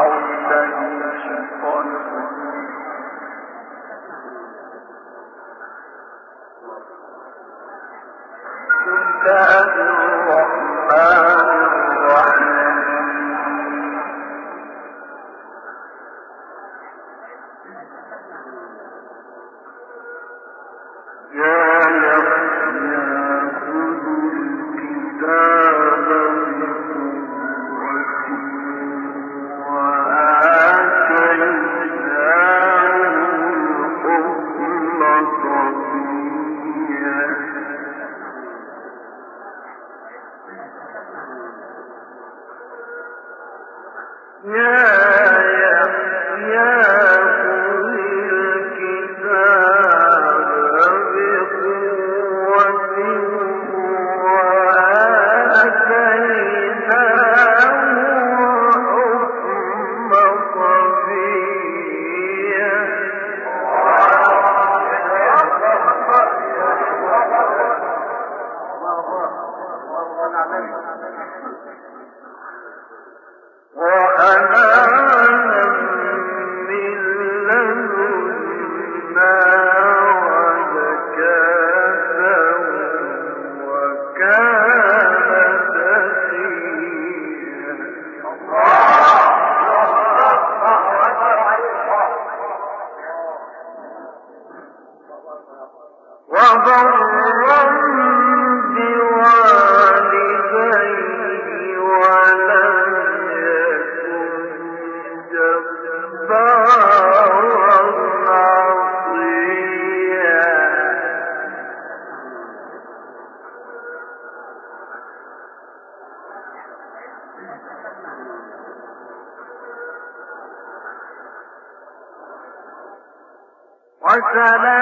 ولم أك بريئا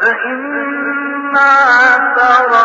فإما ترى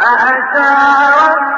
فأشارت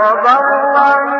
وبرا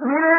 Mary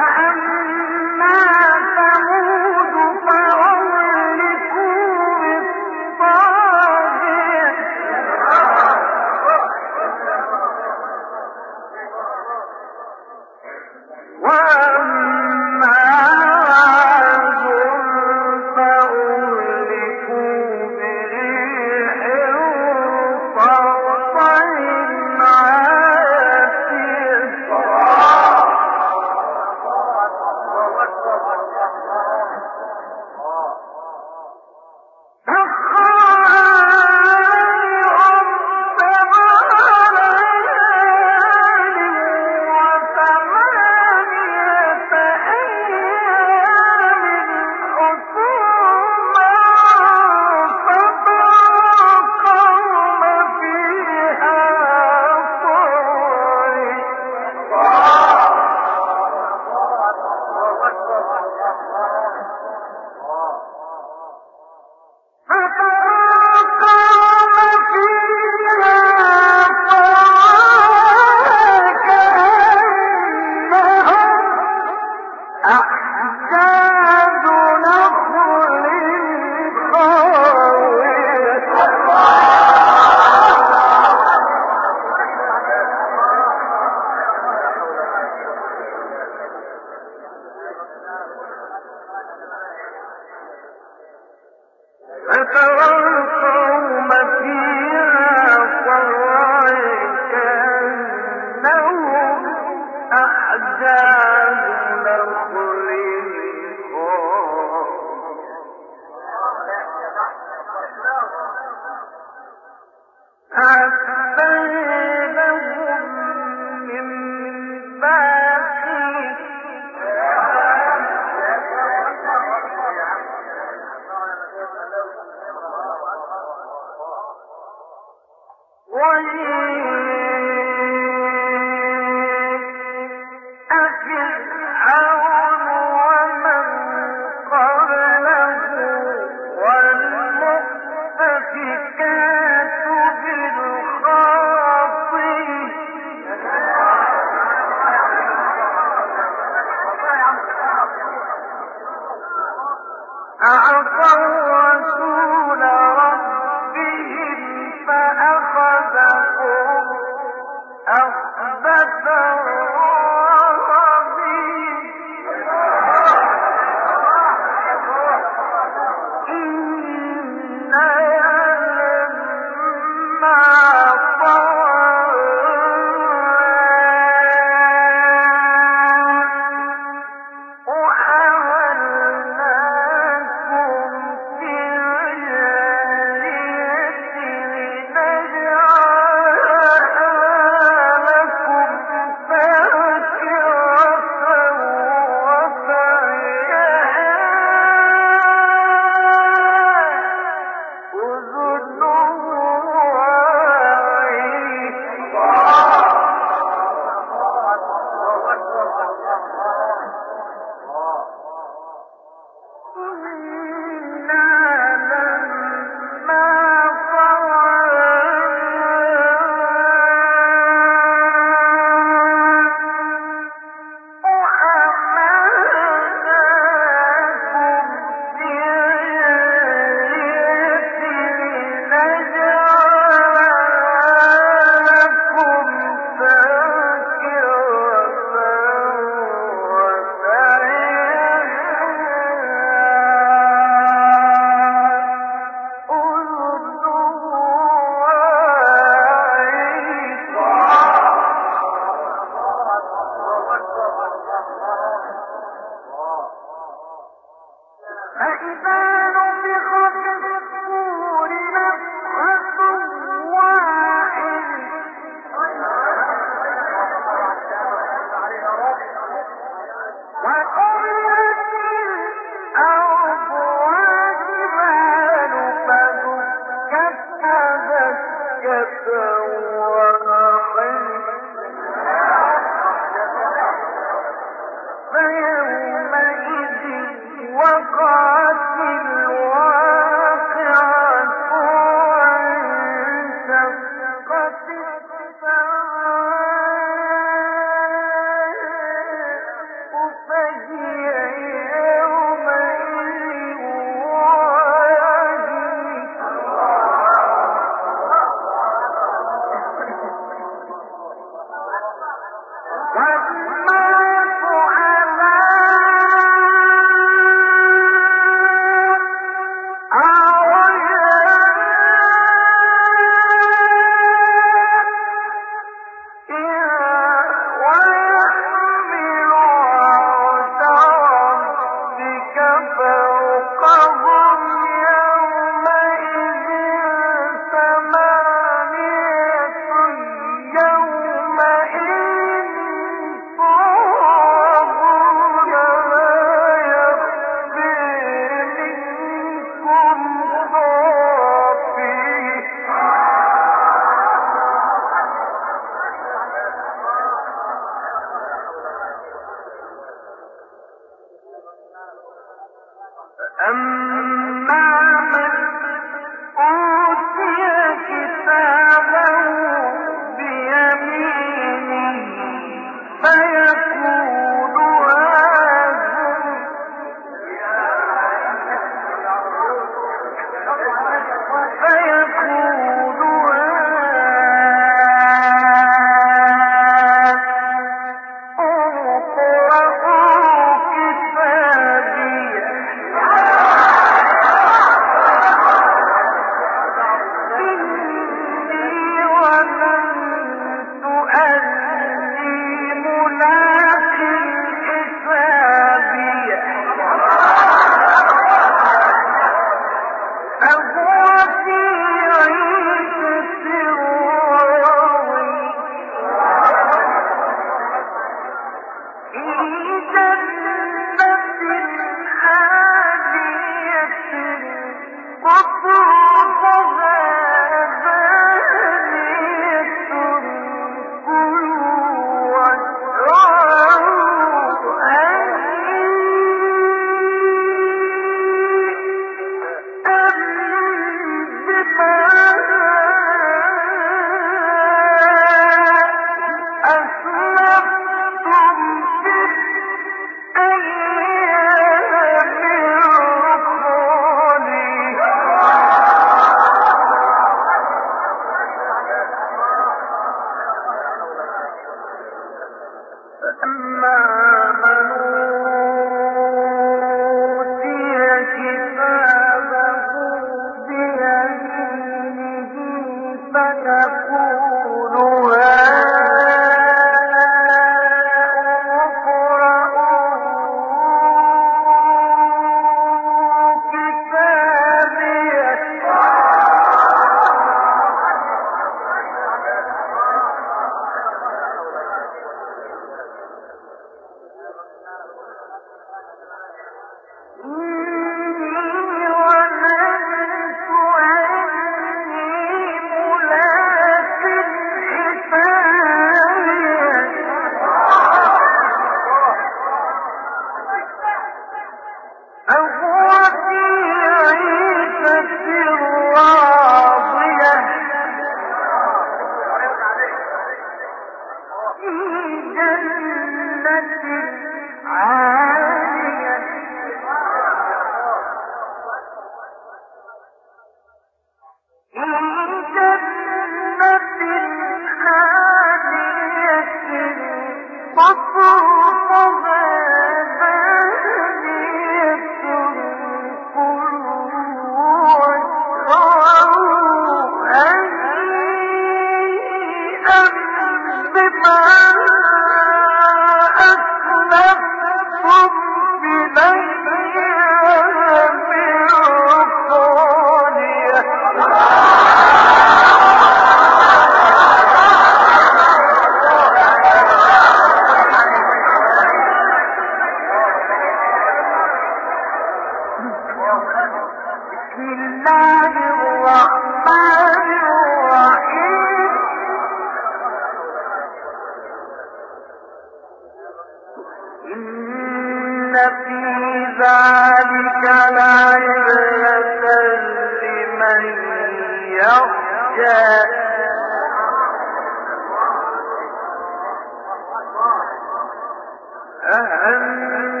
أأنت